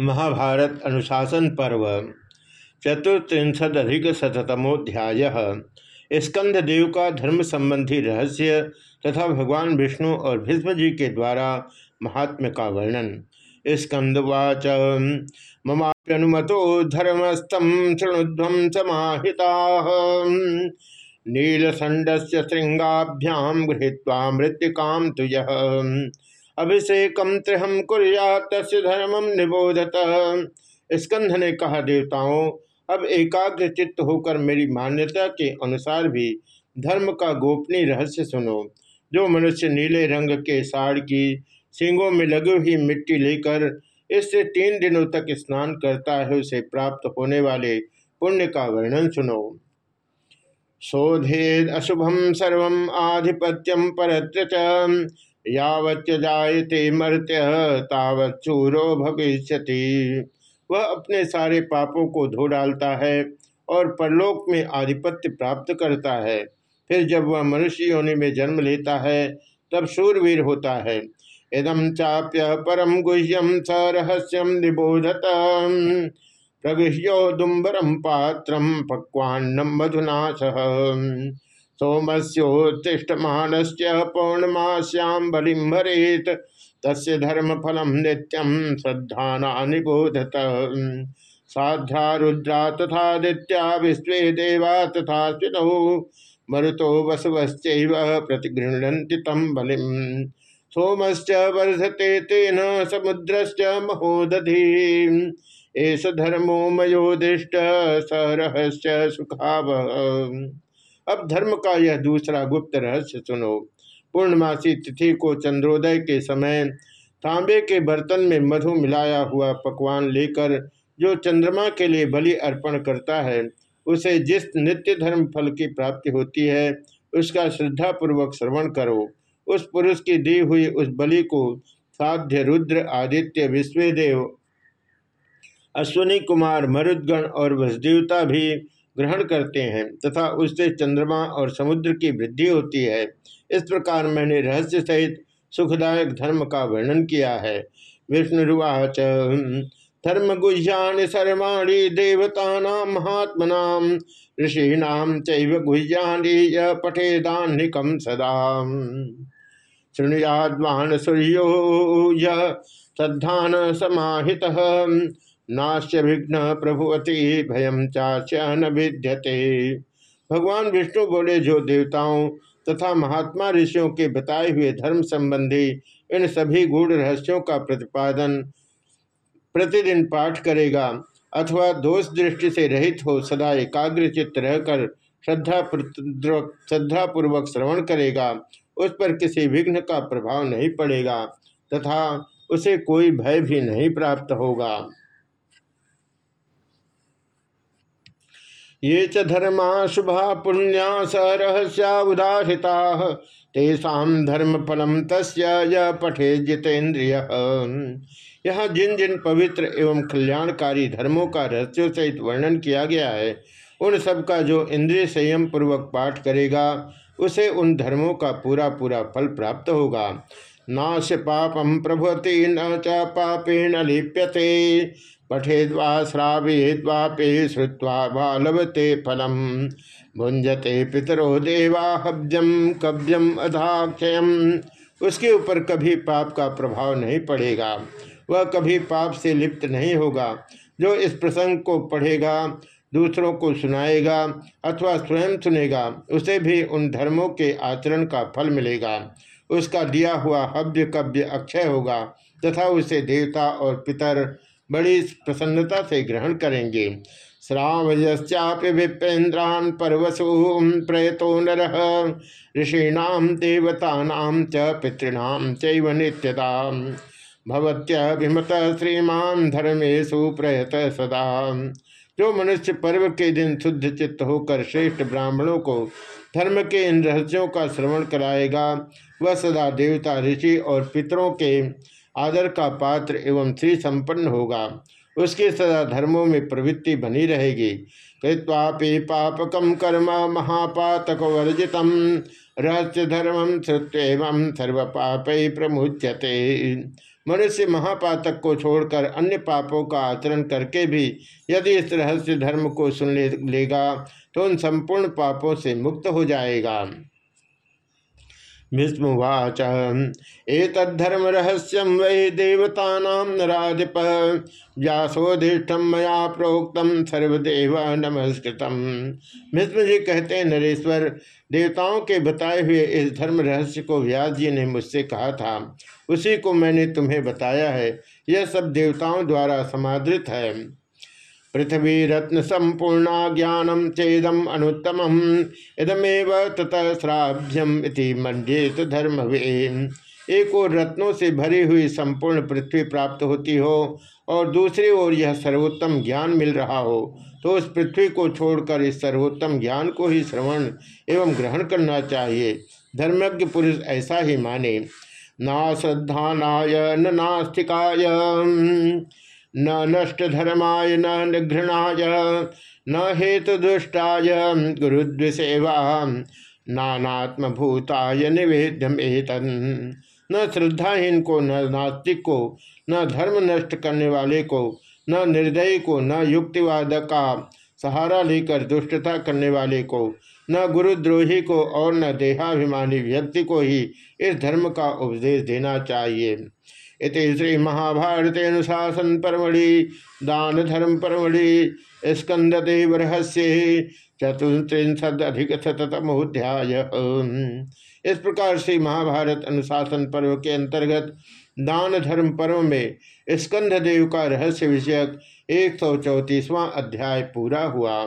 महाभारत अनुशासन पर्व चतुर्त्रिशदिक शतमोध्याय स्कंद देव का धर्म संबंधी रहस्य तथा भगवान विष्णु और भीष्म जी के द्वारा महात्म्य का वर्णन। स्कंदवाच, ममाप्यनुमतो धर्मस्थम शृणुध्वम समाहिता नीलसंड से श्रृंगाभ्याम गृहीत्वा मृत्तिकाम तुय अभिषेक त्रिहम कुरिया तस् धर्मम निबोधत। स्कंध ने कहा, देवताओं, अब एकाग्र चित्त होकर मेरी मान्यता के अनुसार भी धर्म का गोपनीय रहस्य सुनो। जो मनुष्य नीले रंग के साड़ की सिंगों में लगी हुई मिट्टी लेकर इससे तीन दिनों तक स्नान करता है, उसे प्राप्त होने वाले पुण्य का वर्णन सुनो। शोधेद अशुभम सर्व आधिपत्यम परत्र यावच्च जायते मर्त्य, तावत चूरो भविष्य वह अपने सारे पापों को धो डालता है और परलोक में आधिपत्य प्राप्त करता है। फिर जब वह मनुष्य योनि में जन्म लेता है, तब शूरवीर होता है। इदम चाप्य परम गुह्यम स रहस्यम निबोधत। प्रगृह्योदुम्बरम पात्रम पक्वान्नम मधुना सह सोमस्योत्तिष्ठमानस्य पौर्णमास्यां बलिं भरेत तस्य धर्मफलं नित्यं श्रद्धाना निबोधत साध्या रुद्रा तथादित्या विश्वे देवा तथा स्विनौ मरुतो वसवश्चैव प्रतिगृह्णन्ति तं बलिं सोमश्च वर्धते तेन समुद्रश्च महोदधी। एष धर्मो मयोदिष्ट स सुखाव। अब धर्म का यह दूसरा गुप्त रहस्य सुनो। पूर्णमासी तिथि को चंद्रोदय के समय तांबे के बर्तन में मधु मिलाया हुआ पकवान लेकर जो चंद्रमा के लिए बलि अर्पण करता है, उसे जिस नित्य धर्म फल की प्राप्ति होती है, उसका श्रद्धा पूर्वक श्रवण करो। उस पुरुष की दी हुई उस बलि को साध्य रुद्र, आदित्य, विश्वदेव, अश्विनी कुमार, मरुदगण और वसदेवता भी ग्रहण करते हैं तथा उससे चंद्रमा और समुद्र की वृद्धि होती है। इस प्रकार मैंने रहस्य सहित सुखदायक धर्म का वर्णन किया है। विष्णुवाच धर्म गुह्यानि सर्वाणी देवता महात्मना ऋषीणाम चैव गुह्यानि य पठेदान्निकम सदा। शृणुयाद्वान सूर्यो य श्रद्धान समाहितः नाश्य विघ्न प्रभुवती भयम चाश्य न विद्यते भगवान विष्णु बोले, जो देवताओं तथा महात्मा ऋषियों के बताए हुए धर्म संबंधी इन सभी गूढ़ रहस्यों का प्रतिपादन प्रतिदिन पाठ करेगा अथवा दोष दृष्टि से रहित हो, सदा एकाग्र एकाग्रचित रहकर श्रद्धा श्रद्धापूर्वक श्रवण करेगा। उस पर किसी विघ्न का प्रभाव नहीं पड़ेगा तथा उसे कोई भय भी नहीं प्राप्त होगा। ये च धर्मा शुभा पुण्या स रहस्या उदाहृता तेषा धर्म फलम तस्य पठे जितेन्द्रिय। यहाँ जिन जिन पवित्र एवं कल्याणकारी धर्मों का रहस्यों सहित वर्णन किया गया है, उन सब का जो इंद्रिय संयम पूर्वक पाठ करेगा, उसे उन धर्मों का पूरा पूरा फल प्राप्त होगा। नाश पापम प्रभुति न च पापेण लिप्यते। पठेद्वा श्रावेद्वापे श्रुवा बालवते फलम। भुंजते पितरो देवा हब्जम कब्जम अधाक्षयम। उसके ऊपर कभी पाप का प्रभाव नहीं पड़ेगा। वह कभी पाप से लिप्त नहीं होगा। जो इस प्रसंग को पढ़ेगा, दूसरों को सुनाएगा अथवा स्वयं सुनेगा, उसे भी उन धर्मों के आचरण का फल मिलेगा। उसका दिया हुआ हव्य कव्य अक्षय होगा तथा उसे देवता और पितर बड़ी प्रसन्नता से ग्रहण करेंगे। श्रावयश्चापि विपेन्द्रान परवसु प्रयतो नर। ऋषीणाम देवतानाम च पितृणाम चैव नित्यता। भवत्यभिमत प्रयत सदा। जो मनुष्य पर्व के दिन शुद्ध चित्त होकर श्रेष्ठ ब्राह्मणों को धर्म के इन रहस्यों का श्रवण कराएगा, वह सदा देवता, ऋषि और पितरों के आदर का पात्र एवं श्री संपन्न होगा। उसके सदा धर्मों में प्रवृत्ति बनी रहेगी। कृत्वापि पापकम कर्म महापातक वर्जित रहस्य धर्म श्रुत्व सर्व पाप प्रमुच्यते। मनुष्य महापातक को छोड़कर अन्य पापों का आचरण करके भी यदि इस रहस्य धर्म को सुन ले, लेगा तो उन संपूर्ण पापों से मुक्त हो जाएगा। भीष्मवाच एतद्धर्म रहस्यम वै देवता नाधिप व्यासोधिष्ठम मया प्रोक्तम सर्वदेव नमस्कृतम। भीष्म जी कहते हैं, नरेश्वर, देवताओं के बताए हुए इस धर्म रहस्य को व्यास जी ने मुझसे कहा था। उसी को मैंने तुम्हें बताया है। यह सब देवताओं द्वारा समादृत है। पृथ्वी रत्न संपूर्णा ज्ञानम चेदम अनुत्तम इदमेव ततः श्राव्यम मंडित धर्म एक और रत्नों से भरी हुई संपूर्ण पृथ्वी प्राप्त होती हो और दूसरी ओर यह सर्वोत्तम ज्ञान मिल रहा हो तो उस पृथ्वी को छोड़कर इस सर्वोत्तम ज्ञान को ही श्रवण एवं ग्रहण करना चाहिए। धर्मज्ञ पुरुष ऐसा ही माने ना श्रद्धानाय नास्तिकाय। न नष्ट धर्माय न निघृणाय न हेतु दुष्टाय गुरुद्विसेवा, नानात्मभूताय निवेद्यम एतन। न श्रद्धाहीन को, न नास्तिक को, न धर्म नष्ट करने वाले को, न निर्दयी को, न युक्तिवाद का सहारा लेकर दुष्टता करने वाले को, न गुरुद्रोही को और न देहाभिमानी व्यक्ति को ही इस धर्म का उपदेश देना चाहिए। इति श्री महाभारत अनुशासन परमढ़ि दान धर्म परमढ़ि स्कंददेव रहस्य चतुर्त्रिशदिक शतमोध्याय इस प्रकार से महाभारत अनुशासन पर्व के अंतर्गत दान धर्म पर्व में स्कंद देव का रहस्य विषयक एक सौ अध्याय पूरा हुआ।